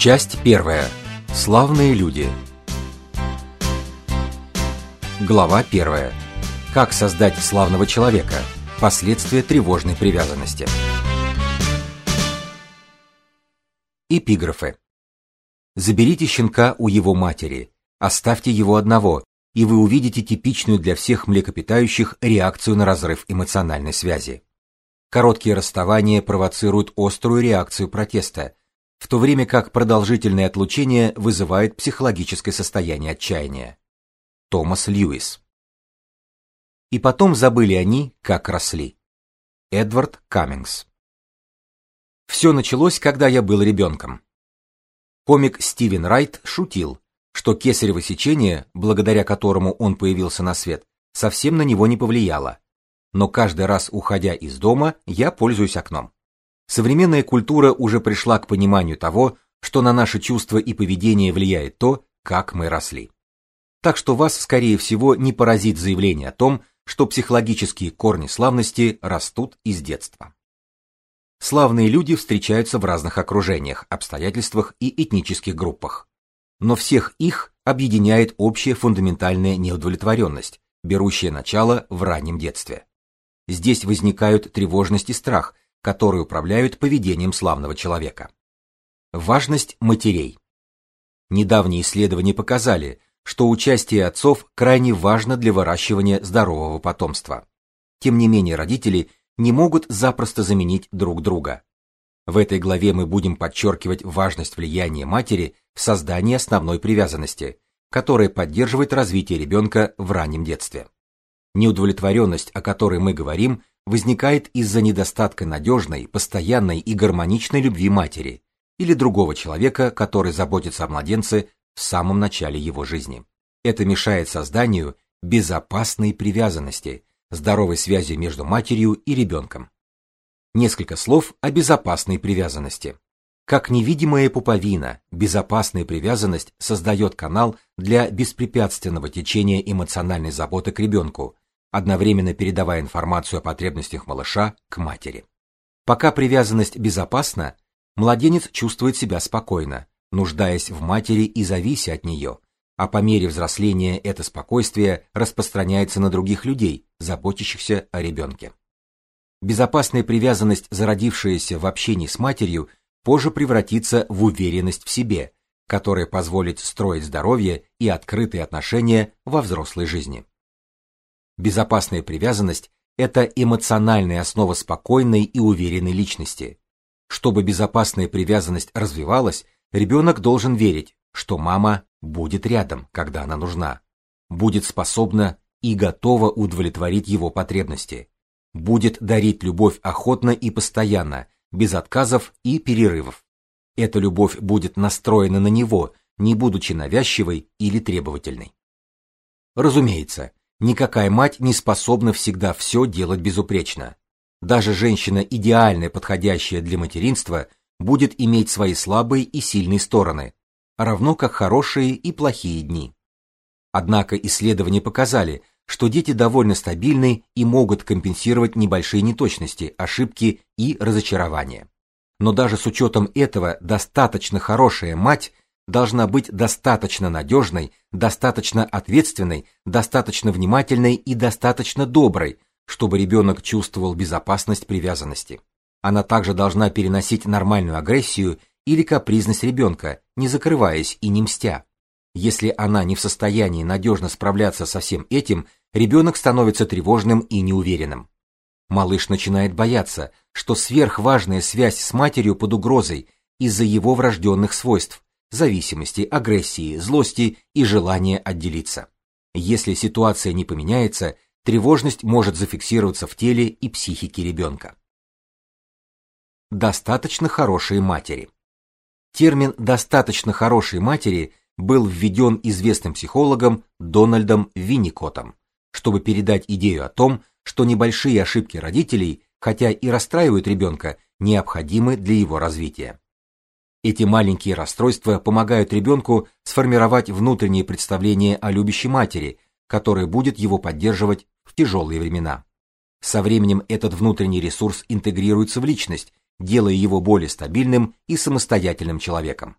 Часть первая. Славные люди. Глава первая. Как создать славного человека? Последствия тревожной привязанности. Эпиграфы. Заберите щенка у его матери, оставьте его одного, и вы увидите типичную для всех млекопитающих реакцию на разрыв эмоциональной связи. Короткие расставания провоцируют острую реакцию протеста, в то время как продолжительное отлучение вызывает психологическое состояние отчаяния. Томас Льюис. И потом забыли они, как росли. Эдвард Каммингс. Все началось, когда я был ребенком. Комик Стивен Райт шутил, что кесарево сечение, благодаря которому он появился на свет, совсем на него не повлияло. Но каждый раз, уходя из дома, я пользуюсь окном. Современная культура уже пришла к пониманию того, что на наши чувства и поведение влияет то, как мы росли. Так что вас, скорее всего, не поразит заявление о том, что психологические корни славности растут из детства. Славные люди встречаются в разных окружениях, обстоятельствах и этнических группах но всех их объединяет общая фундаментальная неудовлетворенность, берущая начало в раннем детстве. Здесь возникают тревожность и страх, которые управляют поведением славного человека. Важность матерей. Недавние исследования показали, что участие отцов крайне важно для выращивания здорового потомства. Тем не менее, родители не могут запросто заменить друг друга. В этой главе мы будем подчеркивать важность влияния матери в создании основной привязанности, которая поддерживает развитие ребенка в раннем детстве. Неудовлетворенность, о которой мы говорим, возникает из-за недостатка надежной, постоянной и гармоничной любви матери или другого человека, который заботится о младенце в самом начале его жизни. Это мешает созданию безопасной привязанности, здоровой связи между матерью и ребенком. Несколько слов о безопасной привязанности. Как невидимая пуповина, безопасная привязанность создает канал для беспрепятственного течения эмоциональной заботы к ребенку, одновременно передавая информацию о потребностях малыша к матери. Пока привязанность безопасна, младенец чувствует себя спокойно, нуждаясь в матери и завися от нее, а по мере взросления это спокойствие распространяется на других людей, заботящихся о ребенке. Безопасная привязанность, зародившаяся в общении с матерью, позже превратится в уверенность в себе, которая позволит строить здоровье и открытые отношения во взрослой жизни. Безопасная привязанность это эмоциональная основа спокойной и уверенной личности. Чтобы безопасная привязанность развивалась, ребенок должен верить, что мама будет рядом, когда она нужна, будет способна и готова удовлетворить его потребности, будет дарить любовь охотно и постоянно, без отказов и перерывов. Эта любовь будет настроена на него, не будучи навязчивой или требовательной. Разумеется, никакая мать не способна всегда все делать безупречно. Даже женщина, идеальная, подходящая для материнства, будет иметь свои слабые и сильные стороны, равно как хорошие и плохие дни. Однако исследования показали, что дети довольно стабильны и могут компенсировать небольшие неточности, ошибки и разочарования. Но даже с учетом этого достаточно хорошая мать должна быть достаточно надежной, достаточно ответственной, достаточно внимательной и достаточно доброй, чтобы ребенок чувствовал безопасность привязанности. Она также должна переносить нормальную агрессию или капризность ребенка, не закрываясь и не мстя. Если она не в состоянии надежно справляться со всем этим, ребенок становится тревожным и неуверенным. Малыш начинает бояться, что сверхважная связь с матерью под угрозой из-за его врожденных свойств зависимости, агрессии, злости и желания отделиться. Если ситуация не поменяется, тревожность может зафиксироваться в теле и психике ребенка. Достаточно хорошие матери. Термин достаточно хорошей матери был введен известным психологом Дональдом Винникотом чтобы передать идею о том, что небольшие ошибки родителей, хотя и расстраивают ребенка, необходимы для его развития. Эти маленькие расстройства помогают ребенку сформировать внутреннее представление о любящей матери, которая будет его поддерживать в тяжелые времена. Со временем этот внутренний ресурс интегрируется в личность, делая его более стабильным и самостоятельным человеком.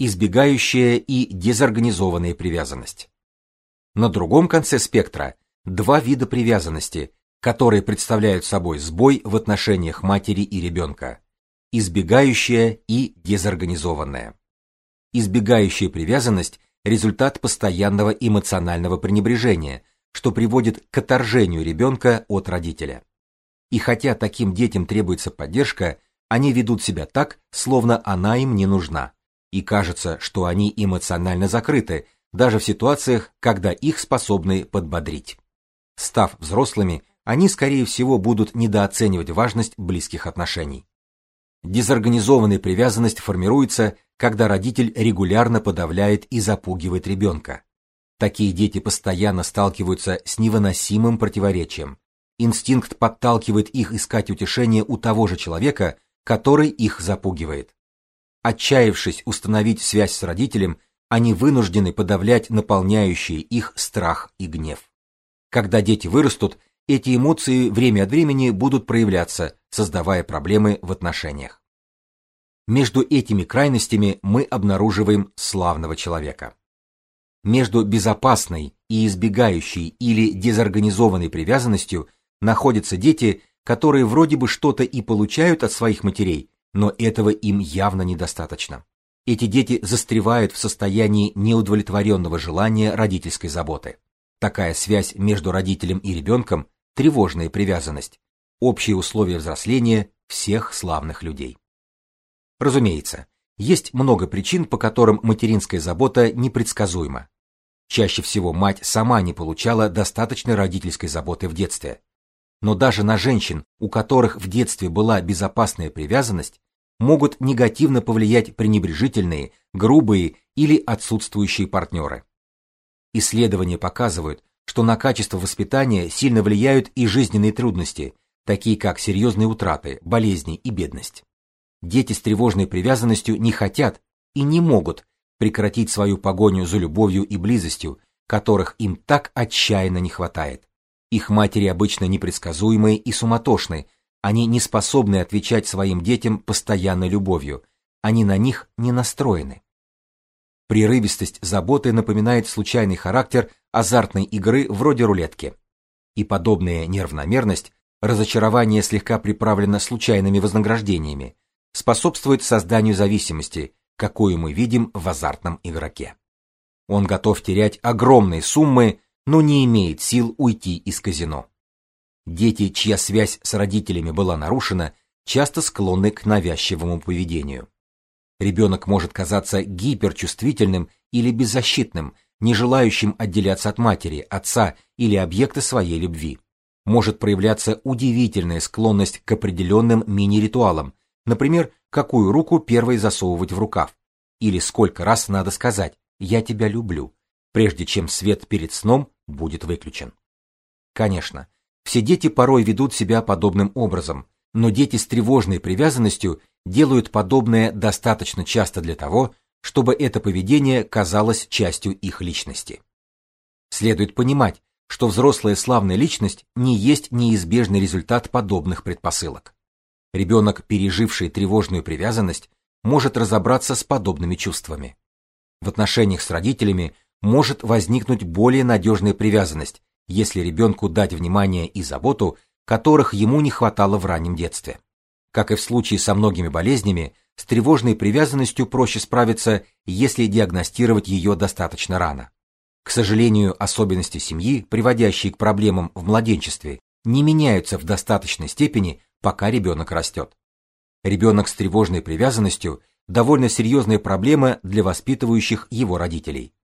избегающая и дезорганизованная привязанность. На другом конце спектра два вида привязанности, которые представляют собой сбой в отношениях матери и ребенка: избегающая и дезорганизованная. Избегающая привязанность результат постоянного эмоционального пренебрежения, что приводит к отторжению ребенка от родителя. И хотя таким детям требуется поддержка, они ведут себя так, словно она им не нужна. И кажется, что они эмоционально закрыты, даже в ситуациях, когда их способны подбодрить. Став взрослыми, они скорее всего будут недооценивать важность близких отношений. Дезорганизованная привязанность формируется, когда родитель регулярно подавляет и запугивает ребенка. Такие дети постоянно сталкиваются с невыносимым противоречием. Инстинкт подталкивает их искать утешение у того же человека, который их запугивает. Отчаявшись установить связь с родителем, они вынуждены подавлять наполняющие их страх и гнев. Когда дети вырастут, эти эмоции время от времени будут проявляться, создавая проблемы в отношениях. Между этими крайностями мы обнаруживаем славного человека. Между безопасной и избегающей или дезорганизованной привязанностью находятся дети, которые вроде бы что-то и получают от своих матерей, но этого им явно недостаточно. Эти дети застревают в состоянии неудовлетворенного желания родительской заботы. Такая связь между родителем и ребенком – тревожная привязанность, общие условия взросления всех славных людей. Разумеется, есть много причин, по которым материнская забота непредсказуема. Чаще всего мать сама не получала достаточной родительской заботы в детстве. Но даже на женщин, у которых в детстве была безопасная привязанность, могут негативно повлиять пренебрежительные, грубые или отсутствующие партнеры. Исследования показывают, что на качество воспитания сильно влияют и жизненные трудности, такие как серьезные утраты, болезни и бедность. Дети с тревожной привязанностью не хотят и не могут прекратить свою погоню за любовью и близостью, которых им так отчаянно не хватает. Их матери обычно непредсказуемые и суматошны, они не способны отвечать своим детям постоянной любовью, они на них не настроены. Прерывистость заботы напоминает случайный характер азартной игры вроде рулетки. И подобная неравномерность разочарование слегка приправлено случайными вознаграждениями, способствует созданию зависимости, какую мы видим в азартном игроке. Он готов терять огромные суммы, но не имеет сил уйти из казино. Дети, чья связь с родителями была нарушена, часто склонны к навязчивому поведению. Ребенок может казаться гиперчувствительным или беззащитным, не желающим отделяться от матери, отца или объекта своей любви может проявляться удивительная склонность к определенным мини-ритуалам, например, какую руку первой засовывать в рукав, или сколько раз надо сказать «я тебя люблю», прежде чем свет перед сном будет выключен. Конечно, все дети порой ведут себя подобным образом, но дети с тревожной привязанностью делают подобное достаточно часто для того, чтобы это поведение казалось частью их личности. Следует понимать, что взрослая славная личность не есть неизбежный результат подобных предпосылок. Ребенок, переживший тревожную привязанность, может разобраться с подобными чувствами. В отношениях с родителями может возникнуть более надежная привязанность, если ребенку дать внимание и заботу, которых ему не хватало в раннем детстве. Как и в случае со многими болезнями, с тревожной привязанностью проще справиться, если диагностировать ее достаточно рано. К сожалению, особенности семьи, приводящие к проблемам в младенчестве, не меняются в достаточной степени, пока ребенок растет. Ребенок с тревожной привязанностью довольно серьезная проблема для воспитывающих его родителей.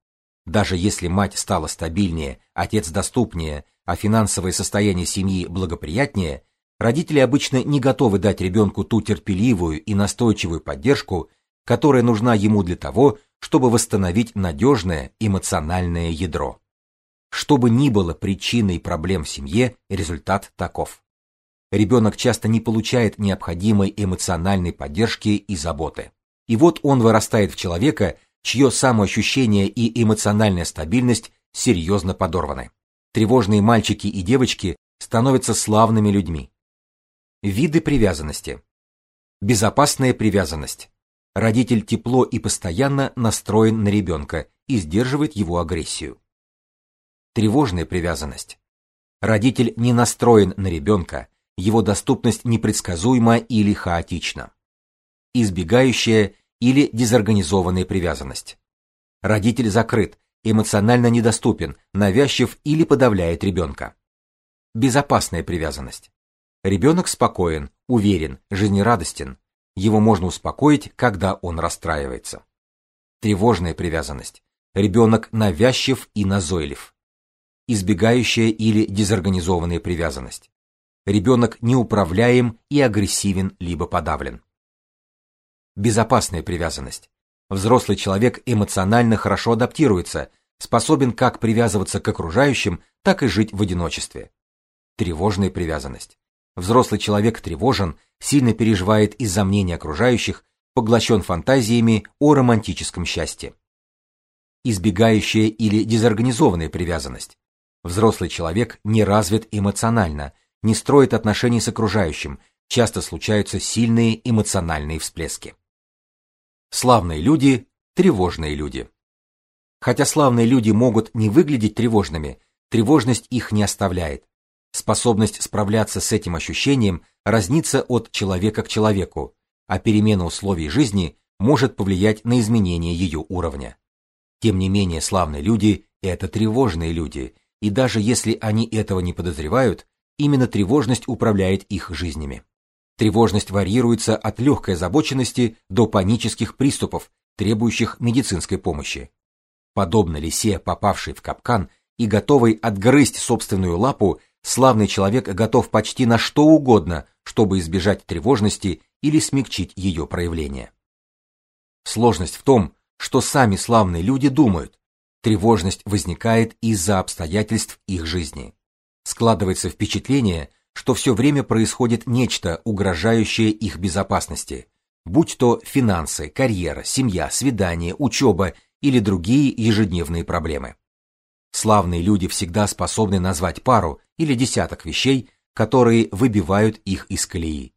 Даже если мать стала стабильнее, отец доступнее, а финансовое состояние семьи благоприятнее, родители обычно не готовы дать ребенку ту терпеливую и настойчивую поддержку, которая нужна ему для того, чтобы восстановить надежное эмоциональное ядро. Что бы ни было причиной проблем в семье, результат таков. Ребенок часто не получает необходимой эмоциональной поддержки и заботы. И вот он вырастает в человека, чье самоощущение и эмоциональная стабильность серьезно подорваны. Тревожные мальчики и девочки становятся славными людьми. Виды привязанности. Безопасная привязанность Родитель тепло и постоянно настроен на ребенка и сдерживает его агрессию. Тревожная привязанность. Родитель не настроен на ребенка, его доступность непредсказуема или хаотична. Избегающая или дезорганизованная привязанность. Родитель закрыт, эмоционально недоступен, навязчив или подавляет ребенка. Безопасная привязанность. Ребенок спокоен, уверен, жизнерадостен. Его можно успокоить, когда он расстраивается. Тревожная привязанность. Ребенок навязчив и назойлив. Избегающая или дезорганизованная привязанность. Ребенок неуправляем и агрессивен либо подавлен. Безопасная привязанность. Взрослый человек эмоционально хорошо адаптируется, способен как привязываться к окружающим, так и жить в одиночестве. Тревожная привязанность. Взрослый человек тревожен, сильно переживает из-за мнения окружающих, поглощен фантазиями о романтическом счастье. Избегающая или дезорганизованная привязанность. Взрослый человек не развит эмоционально, не строит отношений с окружающим, часто случаются сильные эмоциональные всплески. Славные люди тревожные люди. Хотя славные люди могут не выглядеть тревожными, тревожность их не оставляет. Способность справляться с этим ощущением разнится от человека к человеку, а перемена условий жизни может повлиять на изменение ее уровня. Тем не менее, славные люди это тревожные люди, и даже если они этого не подозревают, именно тревожность управляет их жизнями. Тревожность варьируется от легкой озабоченности до панических приступов, требующих медицинской помощи. Подобно лисе, попавшей в капкан и готовой отгрызть собственную лапу, Славный человек готов почти на что угодно, чтобы избежать тревожности или смягчить ее проявление. Сложность в том, что сами славные люди думают. Тревожность возникает из-за обстоятельств их жизни. Складывается впечатление, что все время происходит нечто, угрожающее их безопасности, будь то финансы, карьера, семья, свидание, учеба или другие ежедневные проблемы. Славные люди всегда способны назвать пару или десяток вещей, которые выбивают их из колеи.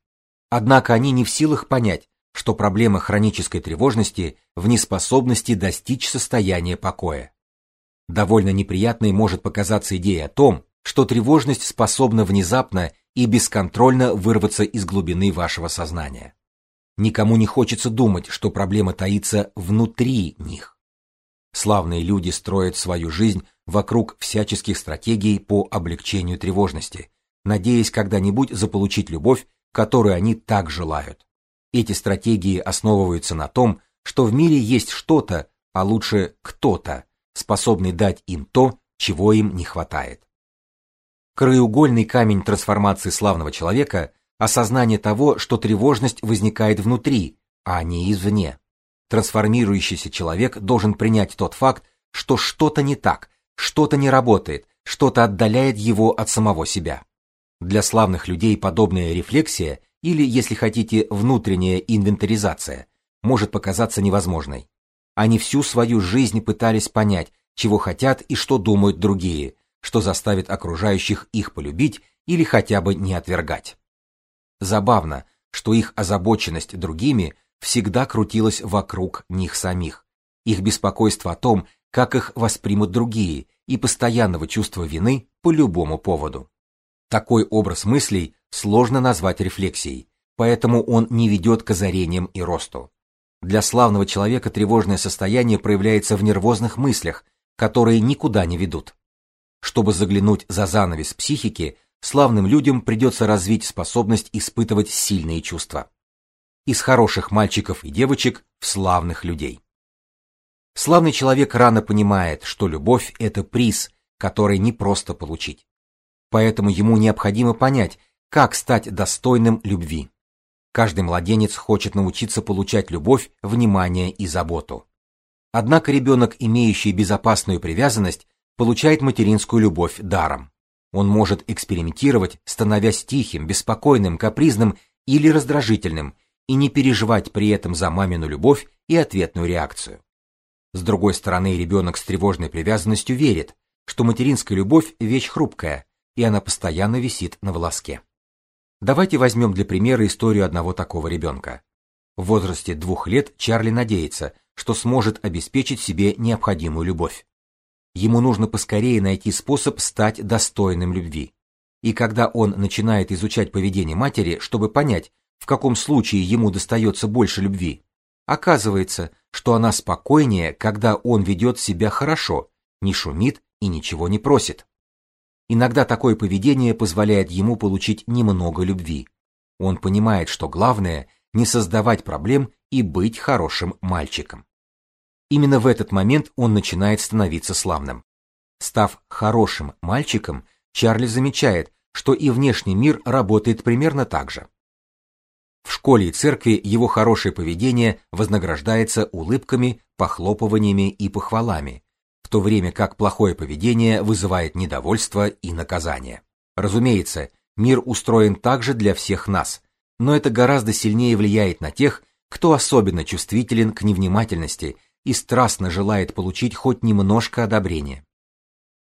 Однако они не в силах понять, что проблема хронической тревожности в неспособности достичь состояния покоя. Довольно неприятной может показаться идея о том, что тревожность способна внезапно и бесконтрольно вырваться из глубины вашего сознания. Никому не хочется думать, что проблема таится внутри них. Славные люди строят свою жизнь вокруг всяческих стратегий по облегчению тревожности, надеясь когда-нибудь заполучить любовь, которую они так желают. Эти стратегии основываются на том, что в мире есть что-то, а лучше кто-то, способный дать им то, чего им не хватает. Краеугольный камень трансформации славного человека осознание того, что тревожность возникает внутри, а не извне. Трансформирующийся человек должен принять тот факт, что что-то не так, что-то не работает, что-то отдаляет его от самого себя. Для славных людей подобная рефлексия или, если хотите, внутренняя инвентаризация может показаться невозможной. Они всю свою жизнь пытались понять, чего хотят и что думают другие, что заставит окружающих их полюбить или хотя бы не отвергать. Забавно, что их озабоченность другими – всегда крутилось вокруг них самих, их беспокойство о том, как их воспримут другие, и постоянного чувства вины по любому поводу. Такой образ мыслей сложно назвать рефлексией, поэтому он не ведет к озарениям и росту. Для славного человека тревожное состояние проявляется в нервозных мыслях, которые никуда не ведут. Чтобы заглянуть за занавес психики, славным людям придется развить способность испытывать сильные чувства из хороших мальчиков и девочек в славных людей. Славный человек рано понимает, что любовь это приз, который не просто получить. Поэтому ему необходимо понять, как стать достойным любви. Каждый младенец хочет научиться получать любовь, внимание и заботу. Однако ребенок, имеющий безопасную привязанность, получает материнскую любовь даром. Он может экспериментировать, становясь тихим, беспокойным, капризным или раздражительным, и не переживать при этом за мамину любовь и ответную реакцию. С другой стороны, ребенок с тревожной привязанностью верит, что материнская любовь вещь хрупкая, и она постоянно висит на волоске. Давайте возьмем для примера историю одного такого ребенка. В возрасте двух лет Чарли надеется, что сможет обеспечить себе необходимую любовь. Ему нужно поскорее найти способ стать достойным любви. И когда он начинает изучать поведение матери, чтобы понять, в каком случае ему достается больше любви, оказывается, что она спокойнее, когда он ведет себя хорошо, не шумит и ничего не просит. Иногда такое поведение позволяет ему получить немного любви. Он понимает, что главное не создавать проблем и быть хорошим мальчиком. Именно в этот момент он начинает становиться славным. Став хорошим мальчиком, Чарли замечает, что и внешний мир работает примерно так же. В школе и церкви его хорошее поведение вознаграждается улыбками, похлопываниями и похвалами, в то время как плохое поведение вызывает недовольство и наказание. Разумеется, мир устроен также для всех нас, но это гораздо сильнее влияет на тех, кто особенно чувствителен к невнимательности и страстно желает получить хоть немножко одобрения.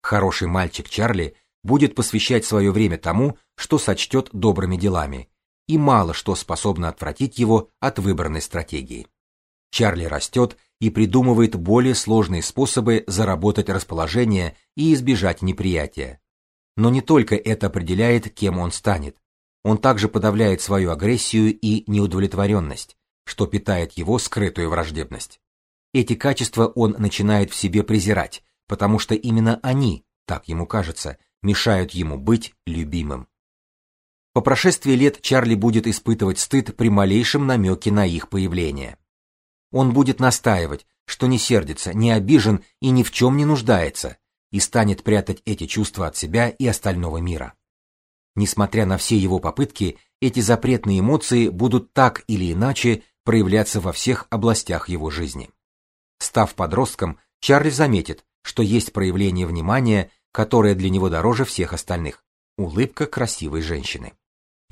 Хороший мальчик Чарли будет посвящать свое время тому, что сочтет добрыми делами, и мало что способно отвратить его от выбранной стратегии. Чарли растет и придумывает более сложные способы заработать расположение и избежать неприятия. Но не только это определяет, кем он станет. Он также подавляет свою агрессию и неудовлетворенность, что питает его скрытую враждебность. Эти качества он начинает в себе презирать, потому что именно они, так ему кажется, мешают ему быть любимым. По прошествии лет Чарли будет испытывать стыд при малейшем намеке на их появление. Он будет настаивать, что не сердится, не обижен и ни в чем не нуждается, и станет прятать эти чувства от себя и остального мира. Несмотря на все его попытки, эти запретные эмоции будут так или иначе проявляться во всех областях его жизни. Став подростком, Чарли заметит, что есть проявление внимания, которое для него дороже всех остальных улыбка красивой женщины.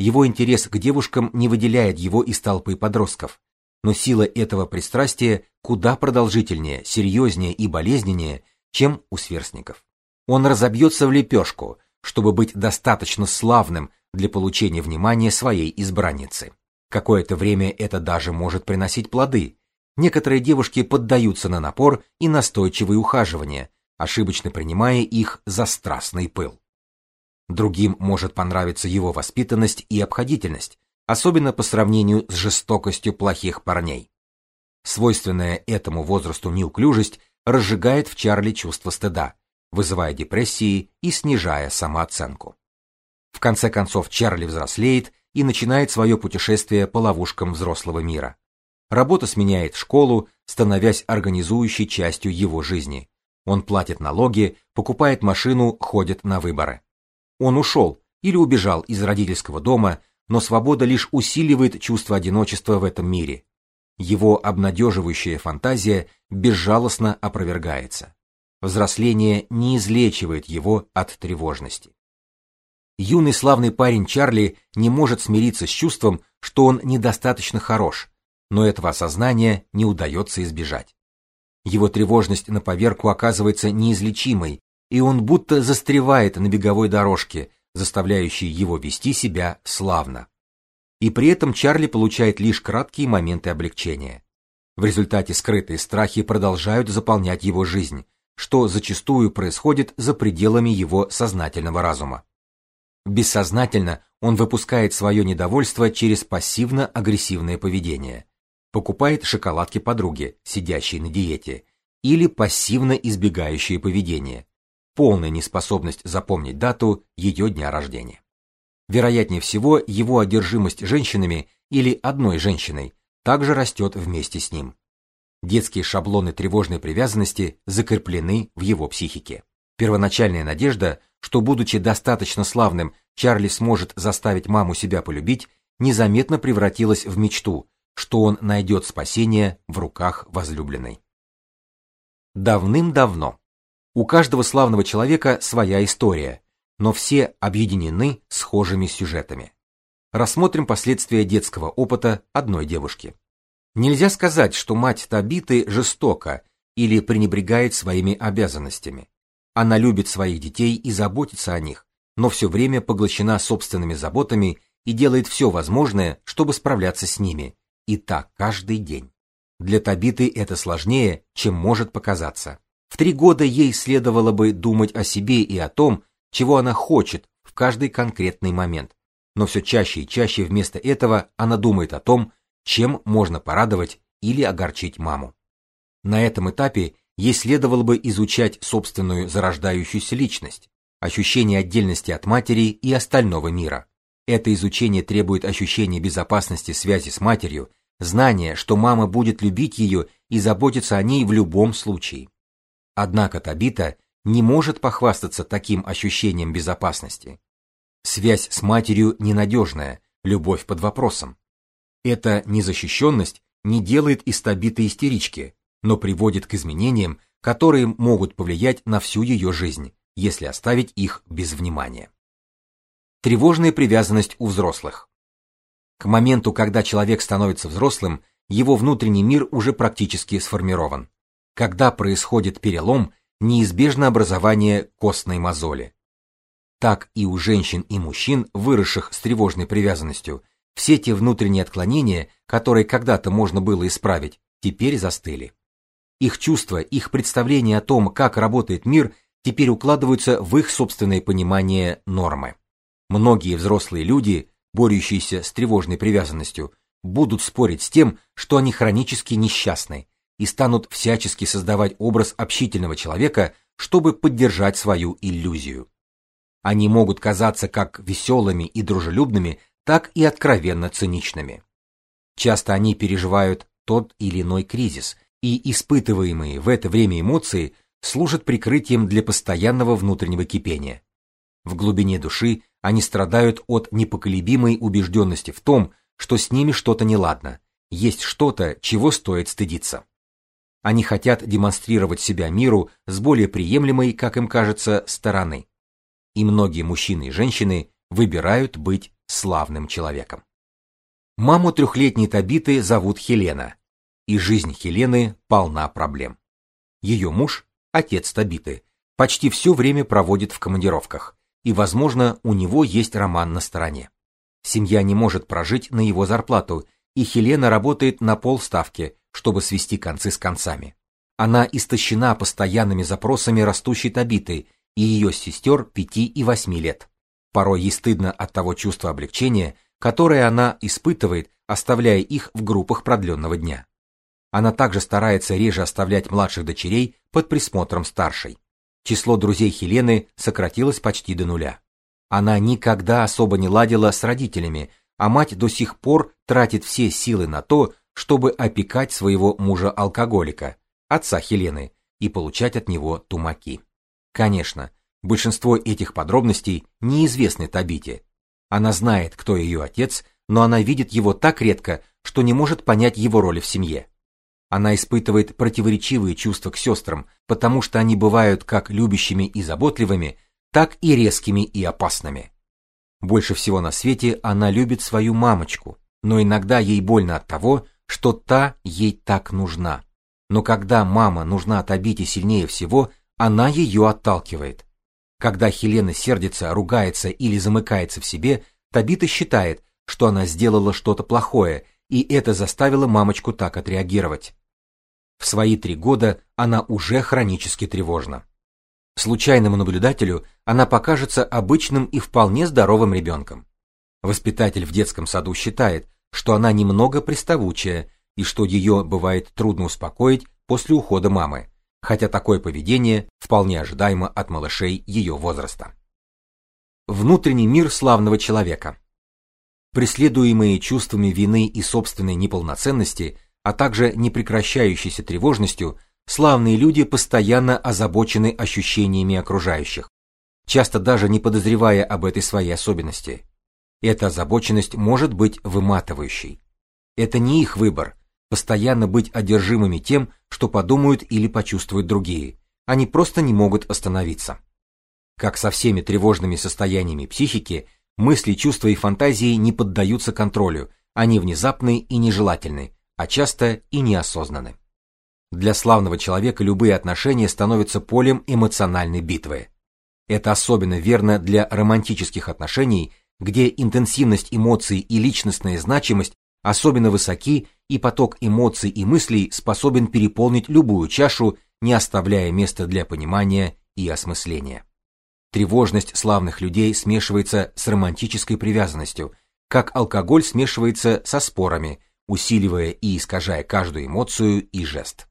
Его интерес к девушкам не выделяет его из толпы подростков, но сила этого пристрастия куда продолжительнее, серьезнее и болезненнее, чем у сверстников. Он разобьется в лепешку, чтобы быть достаточно славным для получения внимания своей избранницы. Какое-то время это даже может приносить плоды, Некоторые девушки поддаются на напор и настойчивые ухаживания, ошибочно принимая их за страстный пыл. Другим может понравиться его воспитанность и обходительность, особенно по сравнению с жестокостью плохих парней. Свойственная этому возрасту неуклюжесть разжигает в Чарли чувство стыда, вызывая депрессии и снижая самооценку. В конце концов Чарли взрослеет и начинает свое путешествие по ловушкам взрослого мира. Работа сменяет школу, становясь организующей частью его жизни. Он платит налоги, покупает машину, ходит на выборы. Он ушел или убежал из родительского дома, но свобода лишь усиливает чувство одиночества в этом мире. Его обнадеживающая фантазия безжалостно опровергается. Взросление не излечивает его от тревожности. Юный славный парень Чарли не может смириться с чувством, что он недостаточно хорош, но этого осознания не удается избежать. Его тревожность на поверку оказывается неизлечимой, и он будто застревает на беговой дорожке, заставляющей его вести себя славно. И при этом Чарли получает лишь краткие моменты облегчения. В результате скрытые страхи продолжают заполнять его жизнь, что зачастую происходит за пределами его сознательного разума. Бессознательно он выпускает свое недовольство через пассивно-агрессивное поведение покупает шоколадки подруге, сидящей на диете, или пассивно избегающее поведение, полная неспособность запомнить дату ее дня рождения. Вероятнее всего, его одержимость женщинами или одной женщиной также растет вместе с ним. Детские шаблоны тревожной привязанности закреплены в его психике. Первоначальная надежда, что будучи достаточно славным, Чарли сможет заставить маму себя полюбить, незаметно превратилась в мечту, что он найдет спасение в руках возлюбленной. Давным-давно. У каждого славного человека своя история, но все объединены схожими сюжетами. Рассмотрим последствия детского опыта одной девушки. Нельзя сказать, что мать Табиты жестока или пренебрегает своими обязанностями. Она любит своих детей и заботится о них, но все время поглощена собственными заботами и делает все возможное, чтобы справляться с ними, И так каждый день. Для Табиты это сложнее, чем может показаться. В три года ей следовало бы думать о себе и о том, чего она хочет в каждый конкретный момент. Но все чаще и чаще вместо этого она думает о том, чем можно порадовать или огорчить маму. На этом этапе ей следовало бы изучать собственную зарождающуюся личность, ощущение отдельности от матери и остального мира. Это изучение требует ощущения безопасности связи с матерью, знания, что мама будет любить ее и заботиться о ней в любом случае. Однако Табита не может похвастаться таким ощущением безопасности. Связь с матерью ненадежная, любовь под вопросом. Эта незащищенность не делает из Табиты истерички, но приводит к изменениям, которые могут повлиять на всю ее жизнь, если оставить их без внимания. Тревожная привязанность у взрослых. К моменту, когда человек становится взрослым, его внутренний мир уже практически сформирован. Когда происходит перелом, неизбежно образование костной мозоли. Так и у женщин и мужчин, выросших с тревожной привязанностью, все те внутренние отклонения, которые когда-то можно было исправить, теперь застыли. Их чувства, их представления о том, как работает мир, теперь укладываются в их собственное понимание нормы. Многие взрослые люди, борющиеся с тревожной привязанностью, будут спорить с тем, что они хронически несчастны, и станут всячески создавать образ общительного человека, чтобы поддержать свою иллюзию. Они могут казаться как веселыми и дружелюбными, так и откровенно циничными. Часто они переживают тот или иной кризис, и испытываемые в это время эмоции служат прикрытием для постоянного внутреннего кипения. В глубине души они страдают от непоколебимой убежденности в том, что с ними что-то неладно, есть что-то, чего стоит стыдиться. Они хотят демонстрировать себя миру с более приемлемой, как им кажется, стороны. И многие мужчины и женщины выбирают быть славным человеком. Маму трехлетней Табиты зовут Хелена, и жизнь Хелены полна проблем. Ее муж, отец Табиты, почти все время проводит в командировках, и, возможно, у него есть роман на стороне. Семья не может прожить на его зарплату, и Хелена работает на полставки, чтобы свести концы с концами. Она истощена постоянными запросами растущей Табиты и ее сестер пяти и восьми лет. Порой ей стыдно от того чувства облегчения, которое она испытывает, оставляя их в группах продленного дня. Она также старается реже оставлять младших дочерей под присмотром старшей. Число друзей Хелены сократилось почти до нуля. Она никогда особо не ладила с родителями, а мать до сих пор тратит все силы на то, чтобы опекать своего мужа-алкоголика, отца Хелены, и получать от него тумаки. Конечно, большинство этих подробностей неизвестны Табите. Она знает, кто ее отец, но она видит его так редко, что не может понять его роли в семье. Она испытывает противоречивые чувства к сестрам, потому что они бывают как любящими и заботливыми, так и резкими и опасными. Больше всего на свете она любит свою мамочку, но иногда ей больно от того, что та ей так нужна. Но когда мама нужна Табите сильнее всего, она ее отталкивает. Когда Хелена сердится, ругается или замыкается в себе, Табита считает, что она сделала что-то плохое, и это заставило мамочку так отреагировать. В свои три года она уже хронически тревожна. Случайному наблюдателю она покажется обычным и вполне здоровым ребенком. Воспитатель в детском саду считает, что она немного приставучая и что ее бывает трудно успокоить после ухода мамы, хотя такое поведение вполне ожидаемо от малышей ее возраста. Внутренний мир славного человека. Преследуемые чувствами вины и собственной неполноценности, а также непрекращающейся тревожностью, славные люди постоянно озабочены ощущениями окружающих, часто даже не подозревая об этой своей особенности. Эта озабоченность может быть выматывающей. Это не их выбор постоянно быть одержимыми тем, что подумают или почувствуют другие. Они просто не могут остановиться. Как со всеми тревожными состояниями психики, мысли, чувства и фантазии не поддаются контролю, они внезапны и нежелательны, а часто и неосознанны. Для славного человека любые отношения становятся полем эмоциональной битвы. Это особенно верно для романтических отношений, где интенсивность эмоций и личностная значимость особенно высоки, и поток эмоций и мыслей способен переполнить любую чашу, не оставляя места для понимания и осмысления. Тревожность славных людей смешивается с романтической привязанностью, как алкоголь смешивается со спорами, усиливая и искажая каждую эмоцию и жест.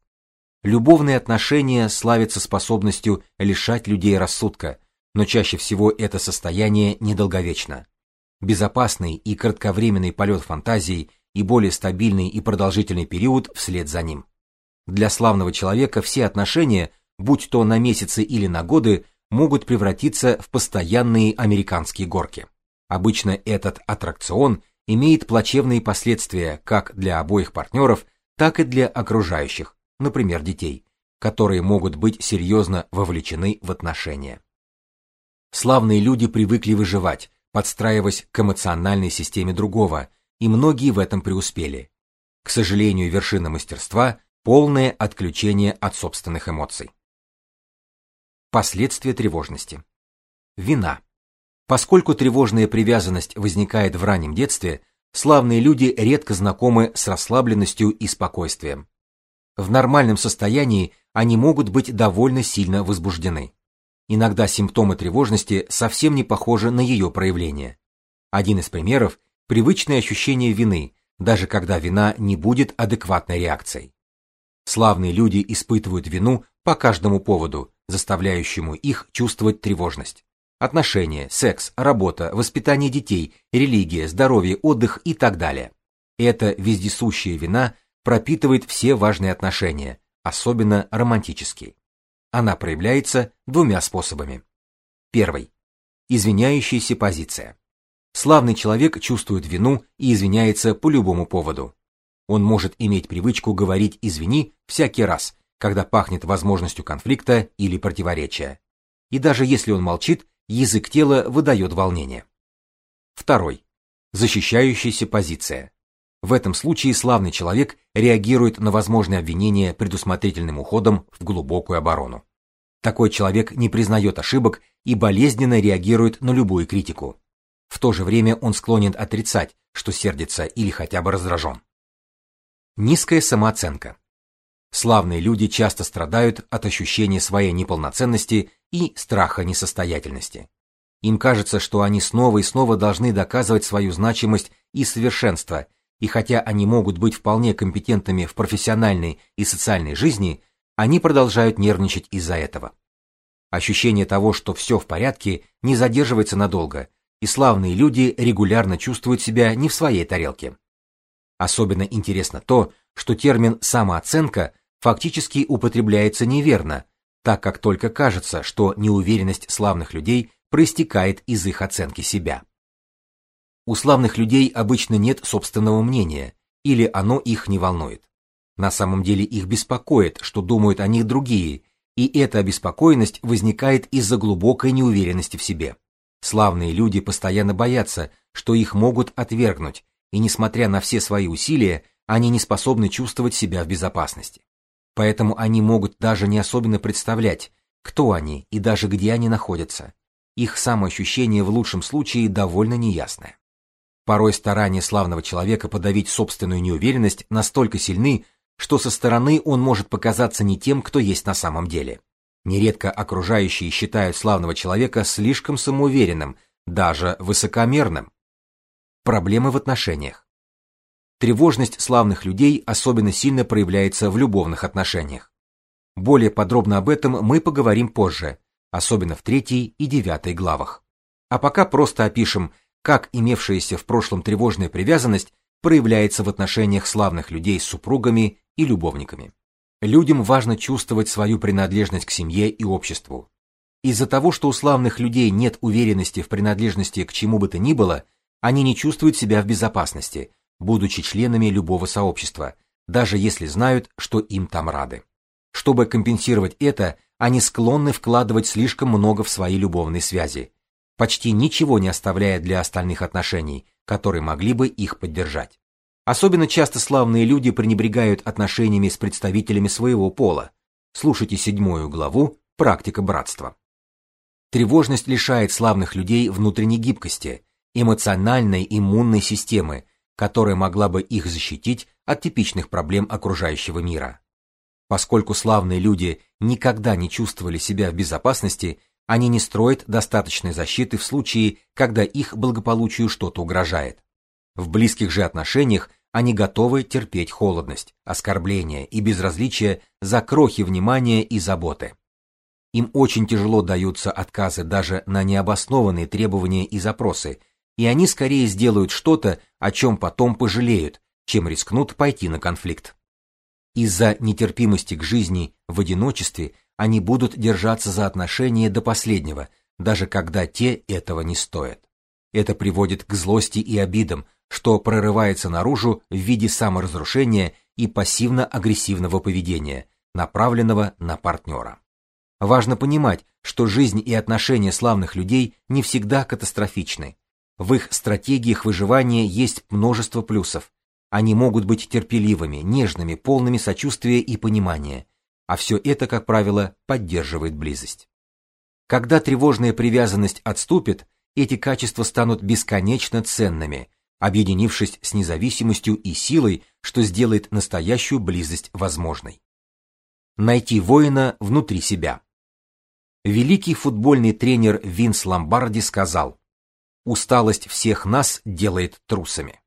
Любовные отношения славятся способностью лишать людей рассудка, но чаще всего это состояние недолговечно. Безопасный и кратковременный полет фантазий и более стабильный и продолжительный период вслед за ним. Для славного человека все отношения, будь то на месяцы или на годы, могут превратиться в постоянные американские горки. Обычно этот аттракцион имеет плачевные последствия как для обоих партнеров, так и для окружающих, например, детей, которые могут быть серьезно вовлечены в отношения. Славные люди привыкли выживать, подстраиваясь к эмоциональной системе другого, и многие в этом преуспели. К сожалению, вершина мастерства полное отключение от собственных эмоций. Последствия тревожности. Вина. Поскольку тревожная привязанность возникает в раннем детстве, славные люди редко знакомы с расслабленностью и спокойствием. В нормальном состоянии они могут быть довольно сильно возбуждены. Иногда симптомы тревожности совсем не похожи на ее проявление. Один из примеров привычное ощущение вины, даже когда вина не будет адекватной реакцией. Славные люди испытывают вину по каждому поводу, заставляющему их чувствовать тревожность. Отношения, секс, работа, воспитание детей, религия, здоровье, отдых и так далее. Эта вездесущая вина пропитывает все важные отношения, особенно романтические. Она проявляется двумя способами. Первый. Извиняющаяся позиция. Славный человек чувствует вину и извиняется по любому поводу. Он может иметь привычку говорить «извини» всякий раз, когда пахнет возможностью конфликта или противоречия. И даже если он молчит, язык тела выдает волнение. Второй. Защищающаяся позиция. В этом случае славный человек реагирует на возможные обвинения предусмотрительным уходом в глубокую оборону. Такой человек не признает ошибок и болезненно реагирует на любую критику. В то же время он склонен отрицать, что сердится или хотя бы раздражен. Низкая самооценка. Славные люди часто страдают от ощущения своей неполноценности и страха несостоятельности. Им кажется, что они снова и снова должны доказывать свою значимость и совершенство, и хотя они могут быть вполне компетентными в профессиональной и социальной жизни, они продолжают нервничать из-за этого. Ощущение того, что все в порядке, не задерживается надолго, и славные люди регулярно чувствуют себя не в своей тарелке. Особенно интересно то, что термин самооценка фактически употребляется неверно, так как только кажется, что неуверенность славных людей проистекает из их оценки себя. У славных людей обычно нет собственного мнения, или оно их не волнует. На самом деле их беспокоит, что думают о них другие, и эта обеспокоенность возникает из-за глубокой неуверенности в себе. Славные люди постоянно боятся, что их могут отвергнуть, и несмотря на все свои усилия, они не способны чувствовать себя в безопасности. Поэтому они могут даже не особенно представлять, кто они и даже где они находятся. Их самоощущение в лучшем случае довольно неясное. Порой старания славного человека подавить собственную неуверенность настолько сильны, что со стороны он может показаться не тем, кто есть на самом деле. Нередко окружающие считают славного человека слишком самоуверенным, даже высокомерным. Проблемы в отношениях. Тревожность славных людей особенно сильно проявляется в любовных отношениях. Более подробно об этом мы поговорим позже, особенно в третьей и девятой главах. А пока просто опишем, как имевшаяся в прошлом тревожная привязанность проявляется в отношениях славных людей с супругами и любовниками. Людям важно чувствовать свою принадлежность к семье и обществу. Из-за того, что у славных людей нет уверенности в принадлежности к чему бы то ни было, они не чувствуют себя в безопасности, будучи членами любого сообщества, даже если знают, что им там рады. Чтобы компенсировать это, они склонны вкладывать слишком много в свои любовные связи, почти ничего не оставляя для остальных отношений, которые могли бы их поддержать. Особенно часто славные люди пренебрегают отношениями с представителями своего пола. Слушайте седьмую главу «Практика братства». Тревожность лишает славных людей внутренней гибкости, эмоциональной иммунной системы, которая могла бы их защитить от типичных проблем окружающего мира. Поскольку славные люди никогда не чувствовали себя в безопасности, они не строят достаточной защиты в случае, когда их благополучию что-то угрожает. В близких же отношениях они готовы терпеть холодность, оскорбления и безразличие за крохи внимания и заботы. Им очень тяжело даются отказы даже на необоснованные требования и запросы, и они скорее сделают что-то, о чем потом пожалеют, чем рискнут пойти на конфликт. Из-за нетерпимости к жизни в одиночестве они будут держаться за отношения до последнего, даже когда те этого не стоят. Это приводит к злости и обидам, что прорывается наружу в виде саморазрушения и пассивно-агрессивного поведения, направленного на партнера. Важно понимать, что жизнь и отношения славных людей не всегда катастрофичны. В их стратегиях выживания есть множество плюсов. Они могут быть терпеливыми, нежными, полными сочувствия и понимания, а все это, как правило, поддерживает близость. Когда тревожная привязанность отступит, эти качества станут бесконечно ценными, объединившись с независимостью и силой, что сделает настоящую близость возможной. Найти воина внутри себя. Великий футбольный тренер Винс Ломбарди сказал: "Усталость всех нас делает трусами".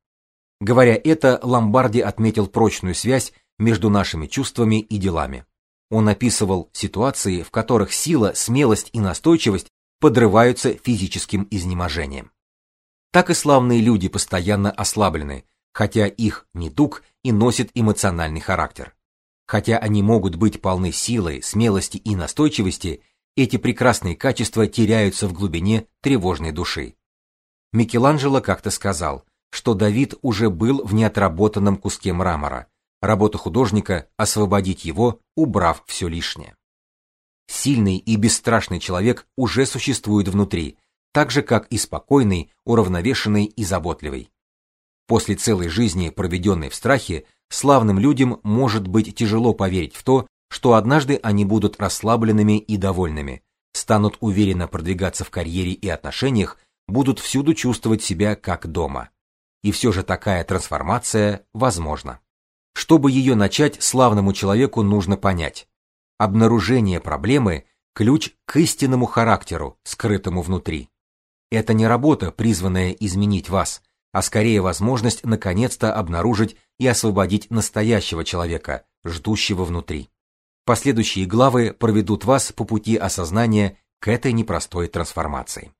Говоря это, Ломбарди отметил прочную связь между нашими чувствами и делами. Он описывал ситуации, в которых сила, смелость и настойчивость подрываются физическим изнеможением. Так и славные люди постоянно ослаблены, хотя их недуг и носит эмоциональный характер. Хотя они могут быть полны силы, смелости и настойчивости, эти прекрасные качества теряются в глубине тревожной души. Микеланджело как-то сказал, что Давид уже был в неотработанном куске мрамора. Работа художника освободить его, убрав все лишнее. Сильный и бесстрашный человек уже существует внутри, так же как и спокойный, уравновешенный и заботливый. После целой жизни, проведенной в страхе, славным людям может быть тяжело поверить в то, что однажды они будут расслабленными и довольными, станут уверенно продвигаться в карьере и отношениях, будут всюду чувствовать себя как дома. И все же такая трансформация возможна. Чтобы ее начать, славному человеку нужно понять. Обнаружение проблемы – ключ к истинному характеру, скрытому внутри. Это не работа, призванная изменить вас, а скорее возможность наконец-то обнаружить и освободить настоящего человека, ждущего внутри. Последующие главы проведут вас по пути осознания к этой непростой трансформации.